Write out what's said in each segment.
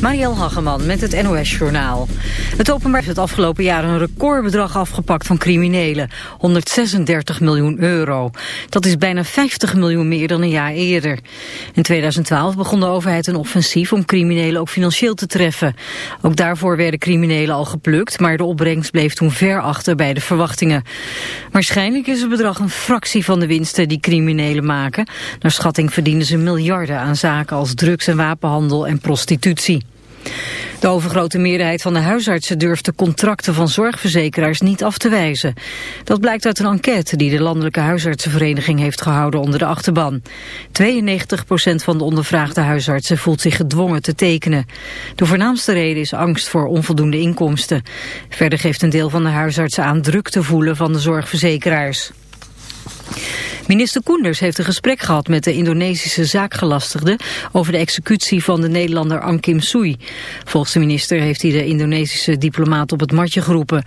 Marielle Hageman met het NOS Journaal. Het openbaar heeft het afgelopen jaar een recordbedrag afgepakt van criminelen. 136 miljoen euro. Dat is bijna 50 miljoen meer dan een jaar eerder. In 2012 begon de overheid een offensief om criminelen ook financieel te treffen. Ook daarvoor werden criminelen al geplukt, maar de opbrengst bleef toen ver achter bij de verwachtingen. Waarschijnlijk is het bedrag een fractie van de winsten die criminelen maken. Naar schatting verdienen ze miljarden aan zaken als drugs- en wapenhandel en prostitutie. De overgrote meerderheid van de huisartsen durft de contracten van zorgverzekeraars niet af te wijzen. Dat blijkt uit een enquête die de Landelijke Huisartsenvereniging heeft gehouden onder de achterban. 92% van de ondervraagde huisartsen voelt zich gedwongen te tekenen. De voornaamste reden is angst voor onvoldoende inkomsten. Verder geeft een deel van de huisartsen aan druk te voelen van de zorgverzekeraars. Minister Koenders heeft een gesprek gehad met de Indonesische zaakgelastigde over de executie van de Nederlander Ankim Sui. Volgens de minister heeft hij de Indonesische diplomaat op het matje geroepen.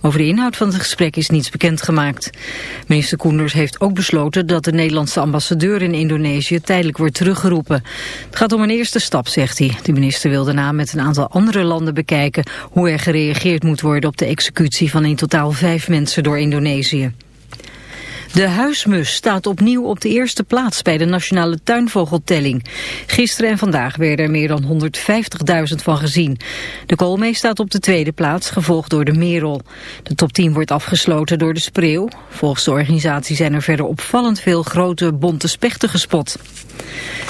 Over de inhoud van het gesprek is niets bekendgemaakt. Minister Koenders heeft ook besloten dat de Nederlandse ambassadeur in Indonesië tijdelijk wordt teruggeroepen. Het gaat om een eerste stap, zegt hij. De minister wil daarna met een aantal andere landen bekijken hoe er gereageerd moet worden op de executie van in totaal vijf mensen door Indonesië. De huismus staat opnieuw op de eerste plaats bij de nationale tuinvogeltelling. Gisteren en vandaag werden er meer dan 150.000 van gezien. De koolmees staat op de tweede plaats, gevolgd door de merel. De top 10 wordt afgesloten door de spreeuw. Volgens de organisatie zijn er verder opvallend veel grote bonte spechten gespot.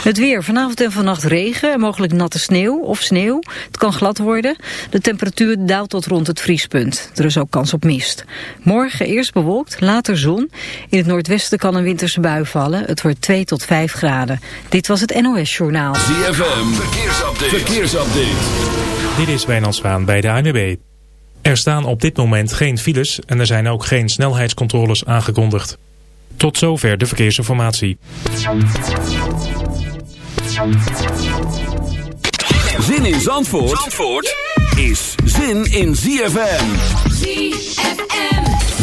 Het weer, vanavond en vannacht regen en mogelijk natte sneeuw of sneeuw. Het kan glad worden. De temperatuur daalt tot rond het vriespunt. Er is ook kans op mist. Morgen eerst bewolkt, later zon. In het noordwesten kan een winterse bui vallen. Het wordt 2 tot 5 graden. Dit was het NOS Journaal. ZFM, verkeersupdate. verkeersupdate. Dit is Wijnand Zwaan bij de ANWB. Er staan op dit moment geen files en er zijn ook geen snelheidscontroles aangekondigd. Tot zover de verkeersinformatie. Zin in Zandvoort, Zandvoort is zin in ZFM. ZFM.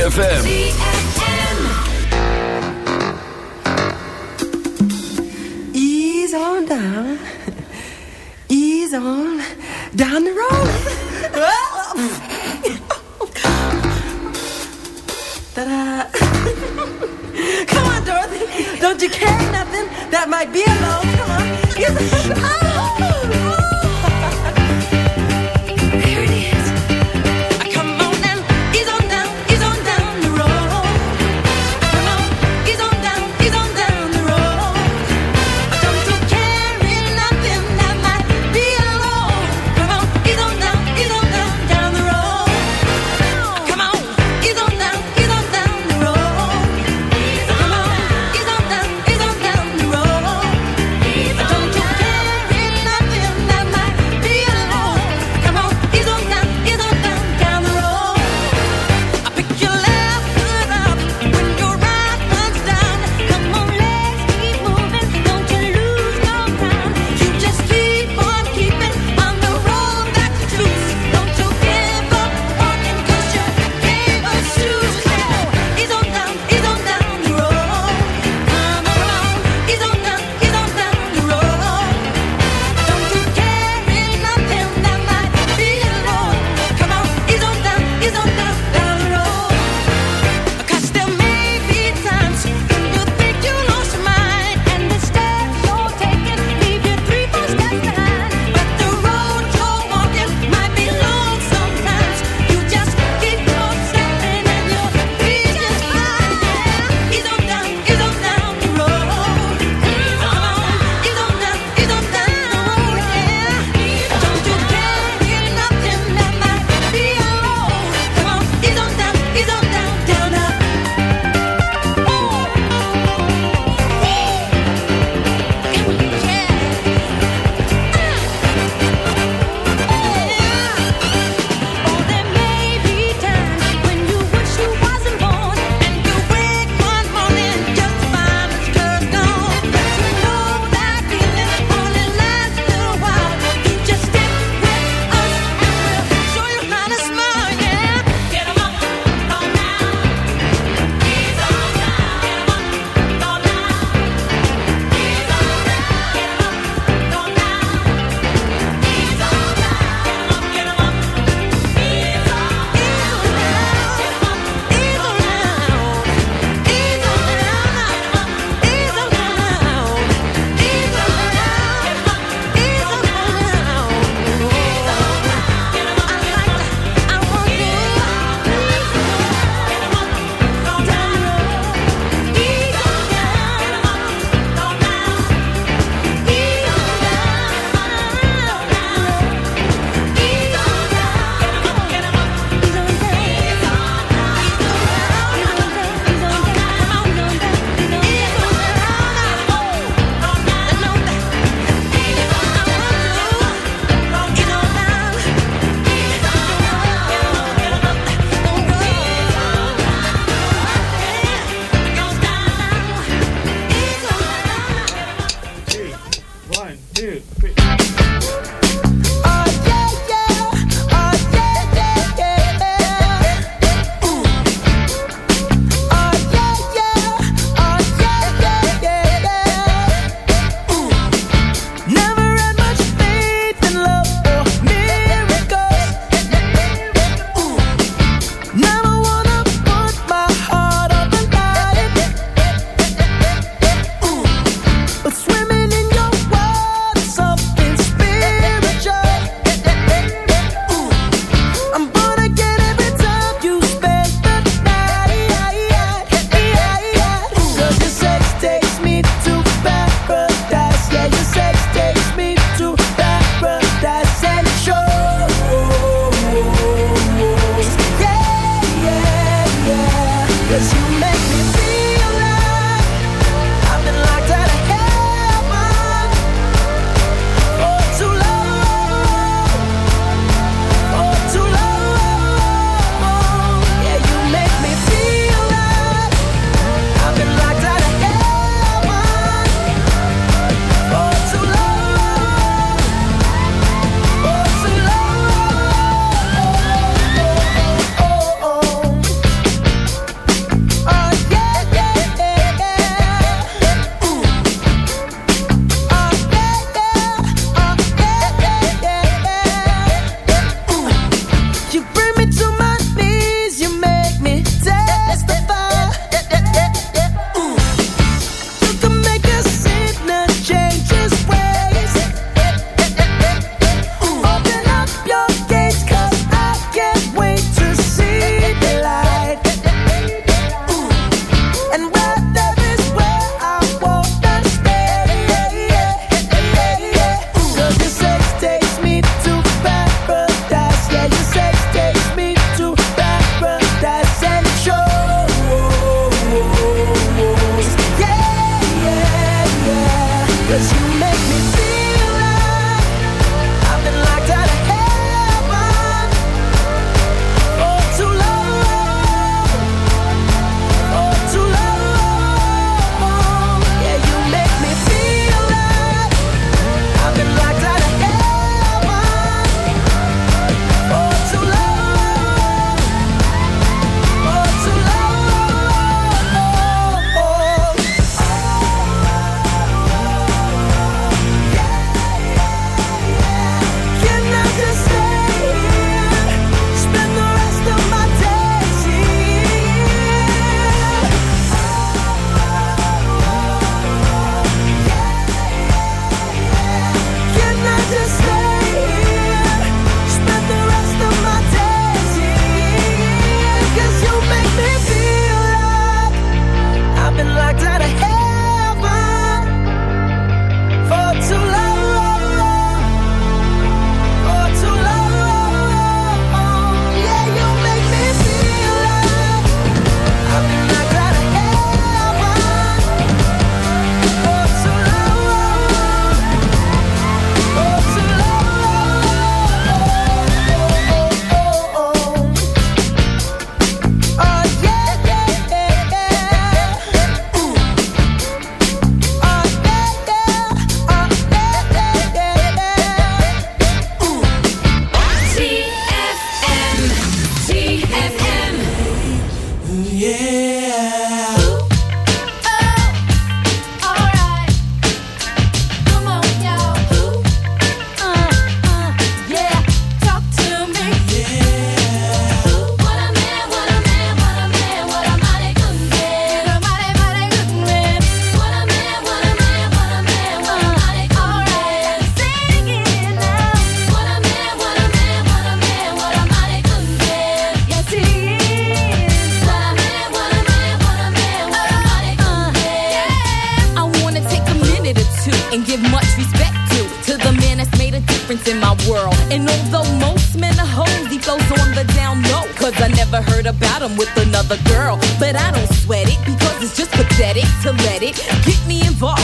ZFM.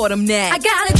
Taught him. I got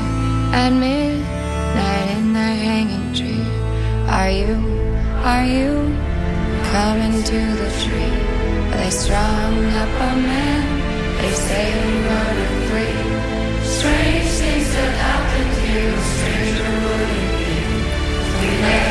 at midnight in the hanging tree. Are you, are you coming to the tree they strung up a man? They say we were free. Strange things that happened here, stranger would it be. We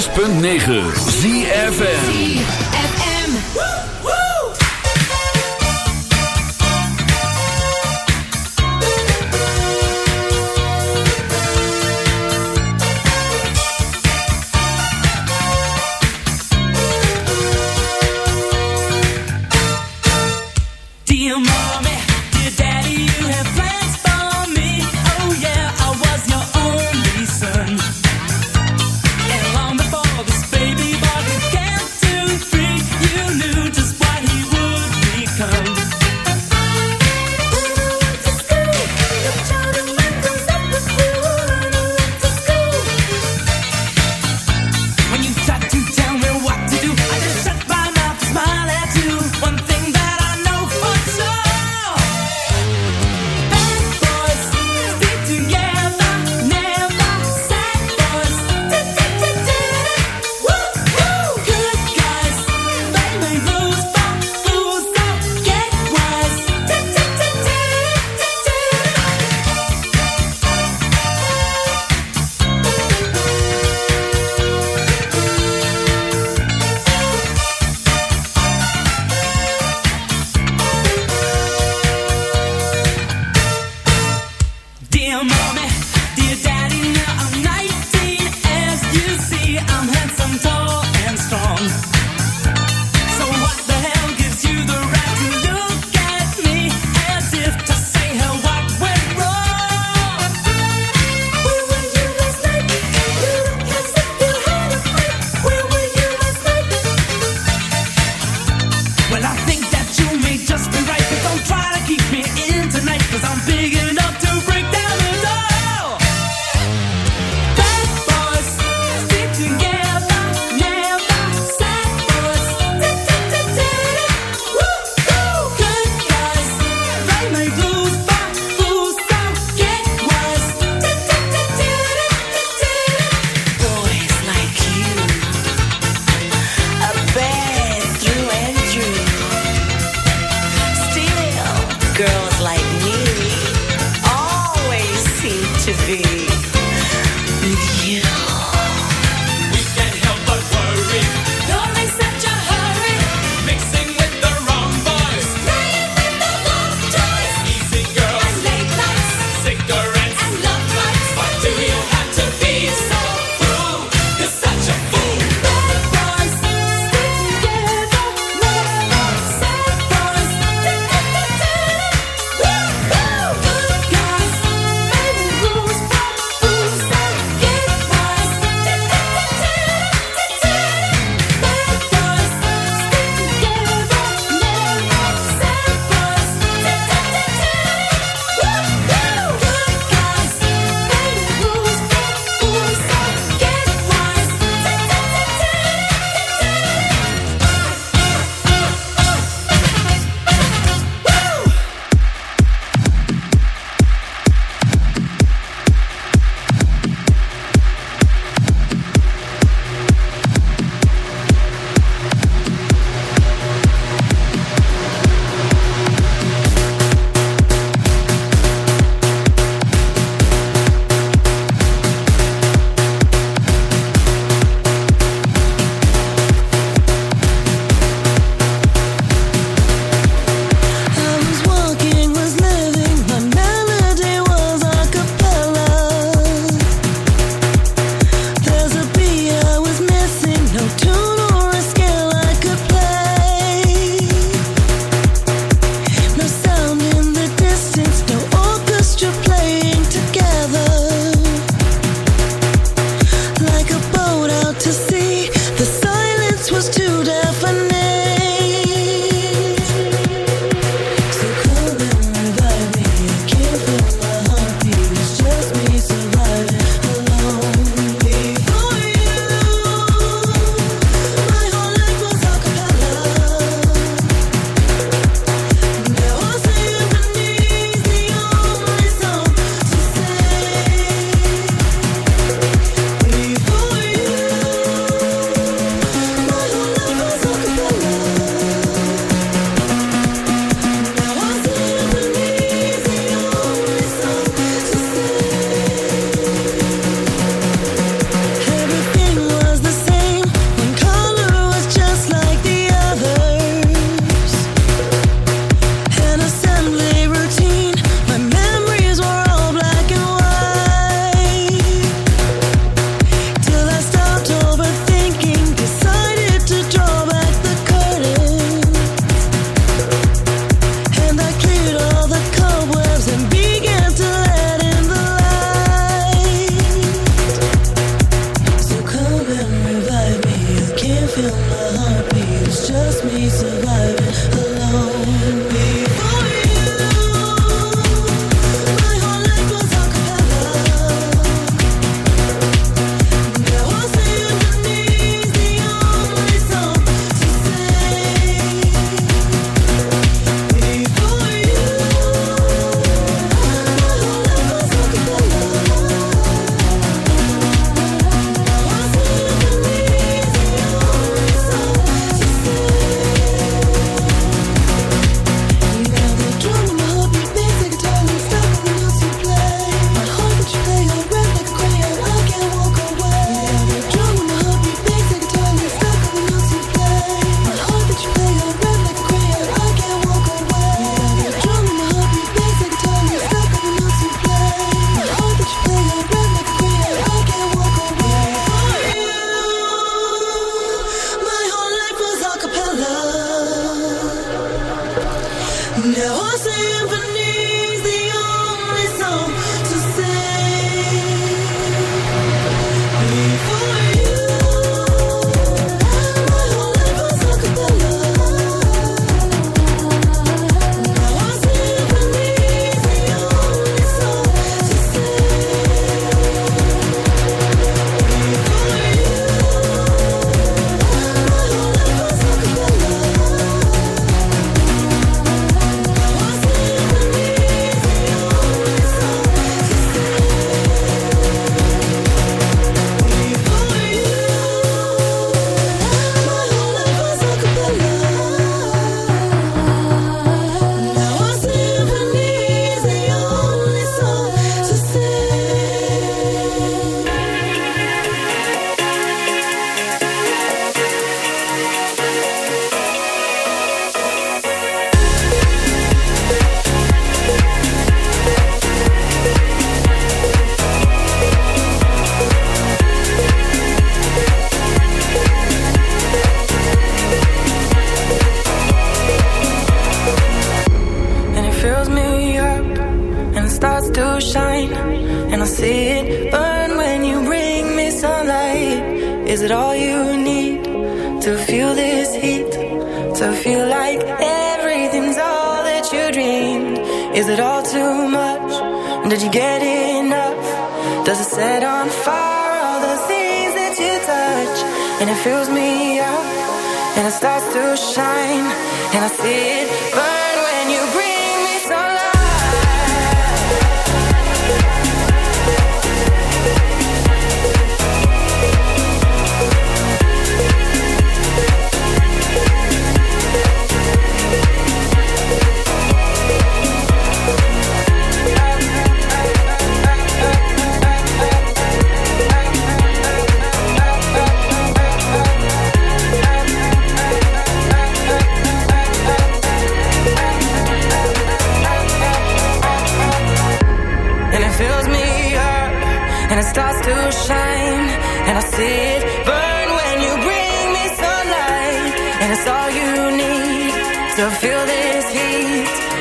106.9 ZFN